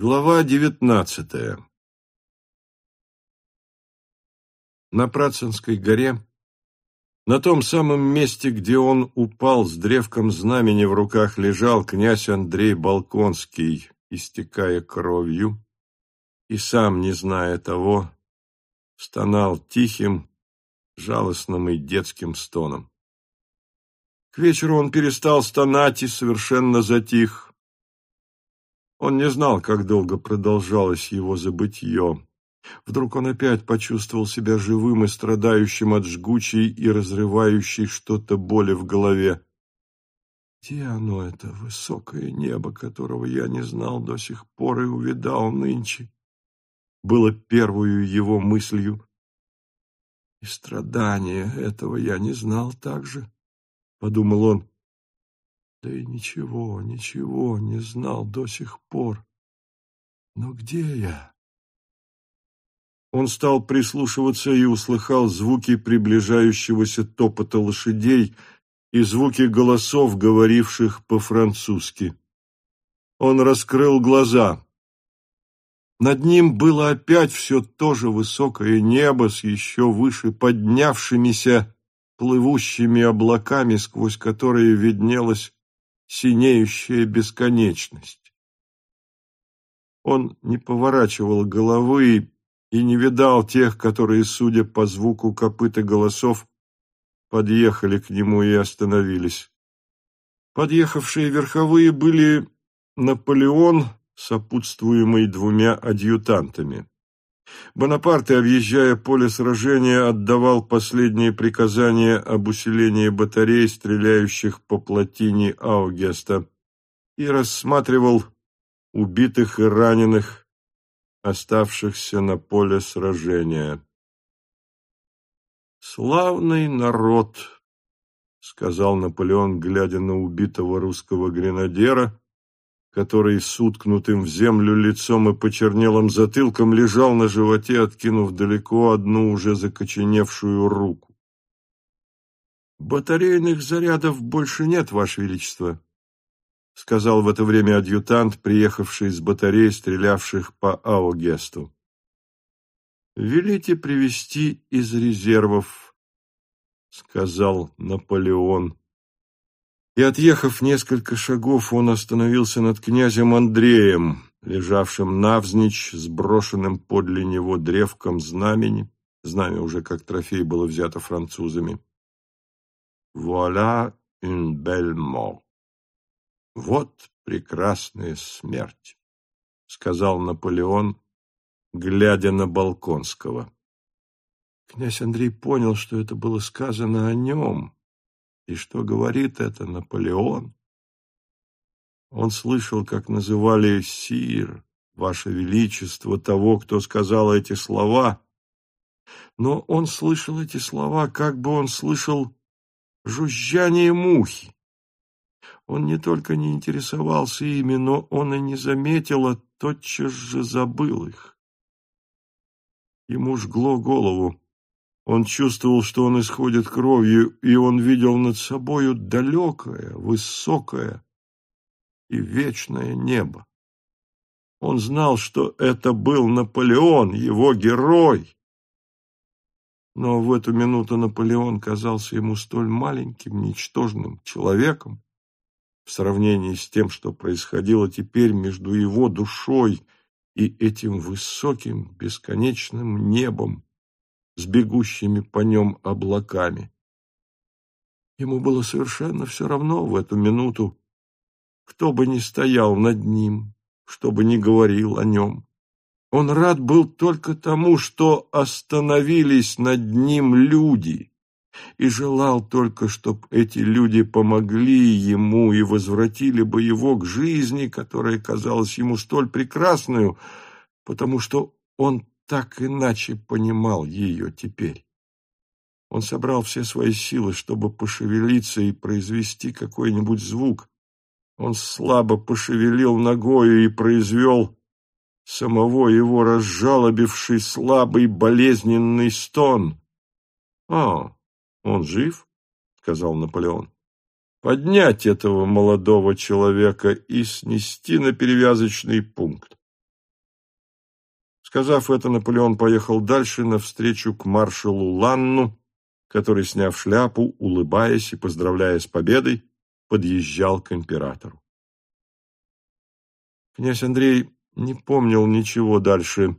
Глава девятнадцатая На Працинской горе, на том самом месте, где он упал с древком знамени в руках, лежал князь Андрей Балконский, истекая кровью, и сам, не зная того, стонал тихим, жалостным и детским стоном. К вечеру он перестал стонать и совершенно затих, он не знал, как долго продолжалось его забытье. Вдруг он опять почувствовал себя живым и страдающим от жгучей и разрывающей что-то боли в голове. Где оно, это высокое небо, которого я не знал до сих пор и увидал нынче? Было первую его мыслью. И страдания этого я не знал также, — подумал он. Да и ничего, ничего не знал до сих пор. Но где я? Он стал прислушиваться и услыхал звуки приближающегося топота лошадей и звуки голосов, говоривших по-французски. Он раскрыл глаза. Над ним было опять все то же высокое небо с еще выше поднявшимися плывущими облаками, сквозь которые виднелась синеющая бесконечность. Он не поворачивал головы и не видал тех, которые, судя по звуку копыта голосов, подъехали к нему и остановились. Подъехавшие верховые были Наполеон, сопутствуемый двумя адъютантами. Бонапарт, объезжая поле сражения, отдавал последние приказания об усилении батарей, стреляющих по плотине Аугеста, и рассматривал убитых и раненых, оставшихся на поле сражения. «Славный народ», — сказал Наполеон, глядя на убитого русского гренадера, который с уткнутым в землю лицом и почернелым затылком лежал на животе, откинув далеко одну уже закоченевшую руку. «Батарейных зарядов больше нет, Ваше Величество», — сказал в это время адъютант, приехавший с батарей, стрелявших по Аугесту. «Велите привести из резервов», — сказал Наполеон и, отъехав несколько шагов, он остановился над князем Андреем, лежавшим навзничь, сброшенным подле него древком знамени. Знамя уже как трофей было взято французами. «Вуаля une belle mort!» «Вот прекрасная смерть!» — сказал Наполеон, глядя на Балконского. Князь Андрей понял, что это было сказано о нем, и что говорит это Наполеон? Он слышал, как называли «сир», «ваше величество», того, кто сказал эти слова, но он слышал эти слова, как бы он слышал жужжание мухи. Он не только не интересовался ими, но он и не заметил, а тотчас же забыл их. Ему жгло голову. Он чувствовал, что он исходит кровью, и он видел над собою далекое, высокое и вечное небо. Он знал, что это был Наполеон, его герой. Но в эту минуту Наполеон казался ему столь маленьким, ничтожным человеком в сравнении с тем, что происходило теперь между его душой и этим высоким, бесконечным небом, с бегущими по нем облаками. Ему было совершенно все равно в эту минуту, кто бы ни стоял над ним, что бы ни говорил о нем. Он рад был только тому, что остановились над ним люди, и желал только, чтобы эти люди помогли ему и возвратили бы его к жизни, которая казалась ему столь прекрасную, потому что он так иначе понимал ее теперь. Он собрал все свои силы, чтобы пошевелиться и произвести какой-нибудь звук. Он слабо пошевелил ногою и произвел самого его разжалобивший слабый болезненный стон. — А, он жив? — сказал Наполеон. — Поднять этого молодого человека и снести на перевязочный пункт. Сказав это, Наполеон поехал дальше навстречу к маршалу Ланну, который, сняв шляпу, улыбаясь и поздравляя с победой, подъезжал к императору. Князь Андрей не помнил ничего дальше.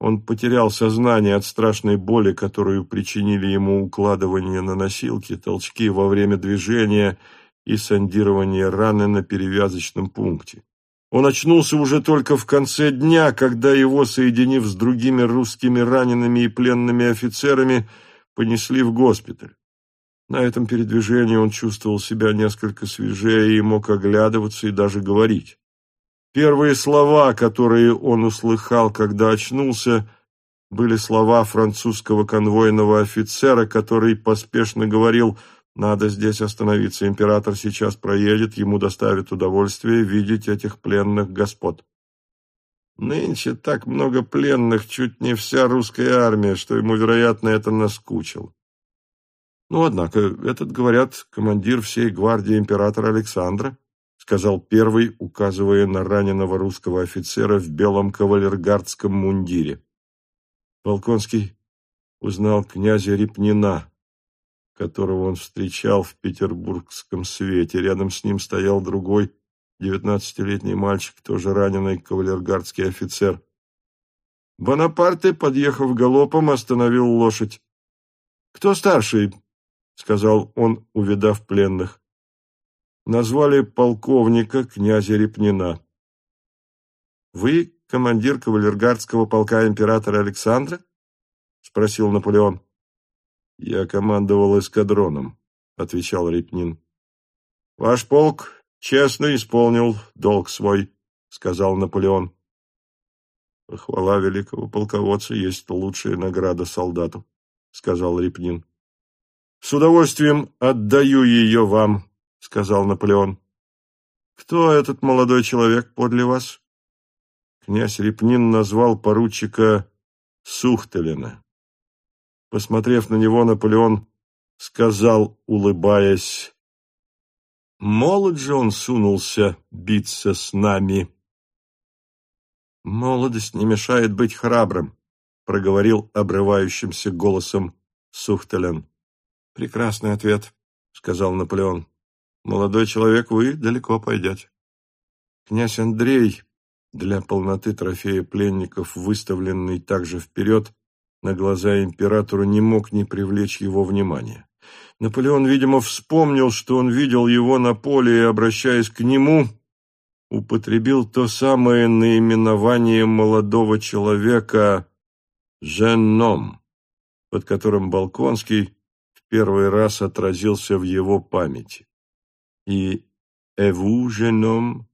Он потерял сознание от страшной боли, которую причинили ему укладывание на носилки, толчки во время движения и сондирование раны на перевязочном пункте. Он очнулся уже только в конце дня, когда его, соединив с другими русскими ранеными и пленными офицерами, понесли в госпиталь. На этом передвижении он чувствовал себя несколько свежее и мог оглядываться и даже говорить. Первые слова, которые он услыхал, когда очнулся, были слова французского конвойного офицера, который поспешно говорил надо здесь остановиться. Император сейчас проедет, ему доставит удовольствие видеть этих пленных господ. Нынче так много пленных, чуть не вся русская армия, что ему, вероятно, это наскучило. Ну, однако, этот, говорят, командир всей гвардии императора Александра, сказал первый, указывая на раненого русского офицера в белом кавалергардском мундире. Волконский узнал князя Репнина, которого он встречал в петербургском свете. Рядом с ним стоял другой, девятнадцатилетний мальчик, тоже раненый кавалергардский офицер. Бонапарте, подъехав галопом, остановил лошадь. «Кто старший?» — сказал он, увидав пленных. Назвали полковника князя Репнина. «Вы командир кавалергардского полка императора Александра?» — спросил Наполеон. «Я командовал эскадроном», — отвечал Репнин. «Ваш полк честно исполнил долг свой», — сказал Наполеон. «Похвала великого полководца есть лучшая награда солдату», — сказал Репнин. «С удовольствием отдаю ее вам», — сказал Наполеон. «Кто этот молодой человек подле вас?» Князь Репнин назвал поручика Сухтелина. Посмотрев на него, Наполеон сказал, улыбаясь, «Молод же он сунулся биться с нами». «Молодость не мешает быть храбрым», — проговорил обрывающимся голосом Сухтелен. «Прекрасный ответ», — сказал Наполеон. «Молодой человек, вы далеко пойдете». Князь Андрей, для полноты трофея пленников, выставленный также вперед, на глаза императору не мог не привлечь его внимания. Наполеон, видимо, вспомнил, что он видел его на поле и, обращаясь к нему, употребил то самое наименование молодого человека «женном», под которым Балконский в первый раз отразился в его памяти. И «эву, женом?»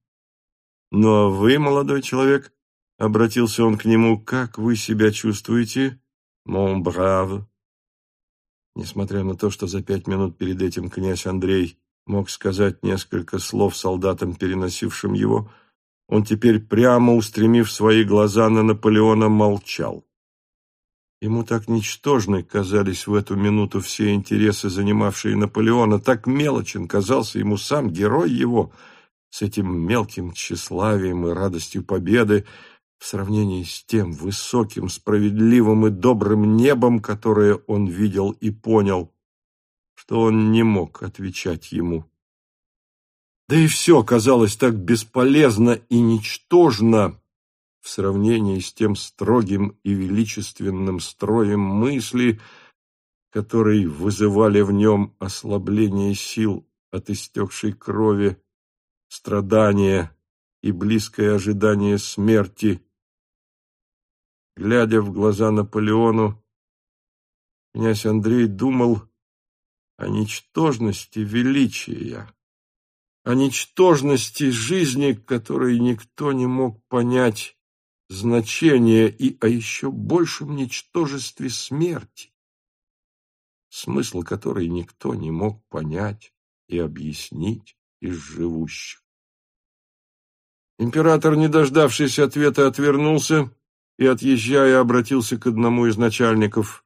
«Ну а вы, молодой человек?» — обратился он к нему. «Как вы себя чувствуете?» «Мон брав». Несмотря на то, что за пять минут перед этим князь Андрей мог сказать несколько слов солдатам, переносившим его, он теперь, прямо устремив свои глаза на Наполеона, молчал. Ему так ничтожны казались в эту минуту все интересы, занимавшие Наполеона, так мелочен казался ему сам герой его, с этим мелким тщеславием и радостью победы, в сравнении с тем высоким, справедливым и добрым небом, которое он видел и понял, что он не мог отвечать ему. Да и все казалось так бесполезно и ничтожно в сравнении с тем строгим и величественным строем мысли, которые вызывали в нем ослабление сил от истекшей крови, страдания и близкое ожидание смерти, Глядя в глаза Наполеону, князь Андрей думал о ничтожности величия, о ничтожности жизни, которой никто не мог понять значение, и о еще большем ничтожестве смерти, смысл которой никто не мог понять и объяснить из живущих. Император, не дождавшись ответа, отвернулся и, отъезжая, обратился к одному из начальников.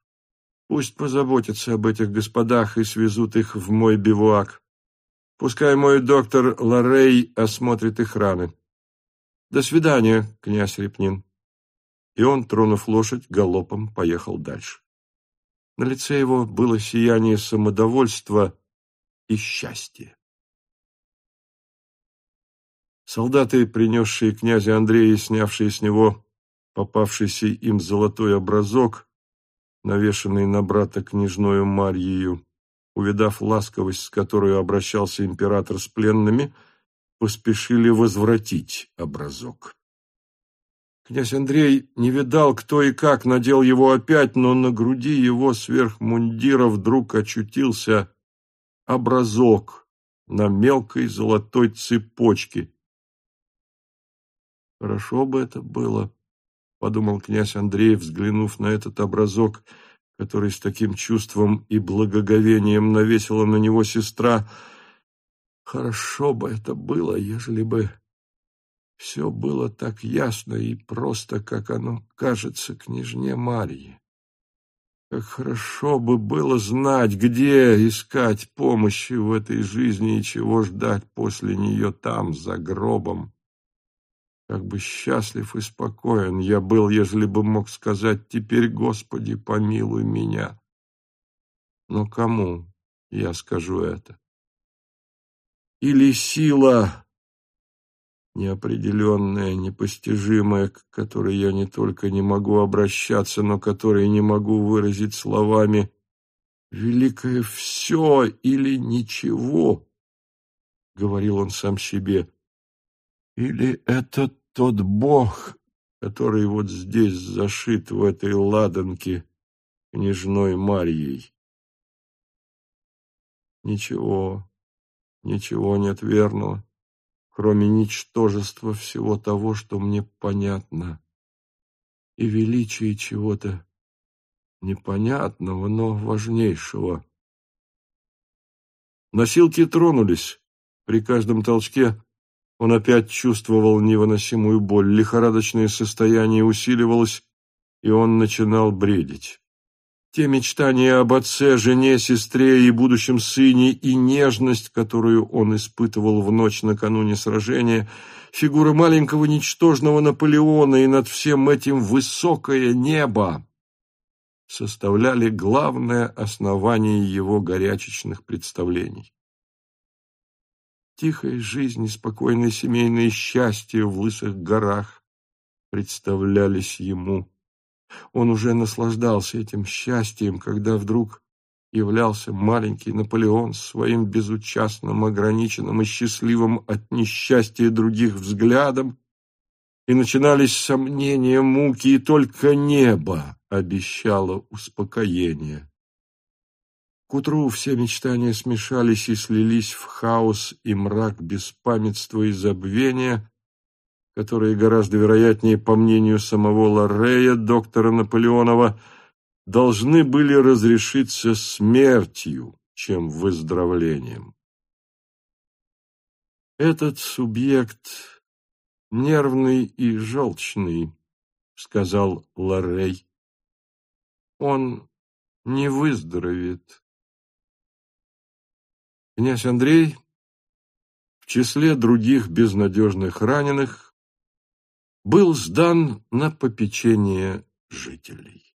«Пусть позаботятся об этих господах и свезут их в мой бивуак. Пускай мой доктор Ларей осмотрит их раны. До свидания, князь Репнин». и он, тронув лошадь, галопом поехал дальше. На лице его было сияние самодовольства и счастья. Солдаты, принесшие князя Андрея и снявшие с него попавшийся им золотой образок, навешанный на брата княжною Марьею, увидав ласковость, с которой обращался император с пленными, поспешили возвратить образок. Князь Андрей не видал, кто и как надел его опять, но на груди его сверх мундира вдруг очутился образок на мелкой золотой цепочке, Хорошо бы это было, подумал князь Андрей, взглянув на этот образок, который с таким чувством и благоговением навесила на него сестра. Хорошо бы это было, ежели бы все было так ясно и просто, как оно кажется княжне Марье. Как хорошо бы было знать, где искать помощи в этой жизни и чего ждать после нее там, за гробом. Как бы счастлив и спокоен я был, ежели бы мог сказать «Теперь, Господи, помилуй меня». Но кому я скажу это? Или сила неопределенная, непостижимая, к которой я не только не могу обращаться, но которой не могу выразить словами «Великое все или ничего», — говорил он сам себе, — «или это тот бог, который вот здесь зашит в этой ладанке княжной Марьей. Ничего, ничего нет верного, кроме ничтожества всего того, что мне понятно, и величия чего-то непонятного, но важнейшего. Носилки тронулись. При каждом толчке он опять чувствовал невыносимую боль, лихорадочное состояние усиливалось, и он начинал бредить. Те мечтания об отце, жене, сестре и будущем сыне и нежность, которую он испытывал в ночь накануне сражения, фигура маленького ничтожного Наполеона и над всем этим высокое небо составляли главное основание его горячечных представлений. Тихая жизнь спокойное семейное счастье в лысых горах представлялись ему. Он уже наслаждался этим счастьем, когда вдруг являлся маленький Наполеон своим безучастным, ограниченным и счастливым от несчастья других взглядом, и начинались сомнения, муки, и только небо обещало успокоение. К утру все мечтания смешались и слились в хаос и мрак беспамятства и забвения, которые гораздо вероятнее, по мнению самого Лоррея, доктора Наполеонова, должны были разрешиться смертью, чем выздоровлением. Этот субъект нервный и желчный, сказал Лоррей. Он не выздоровеет. Князь Андрей в числе других безнадежных раненых был сдан на попечение жителей.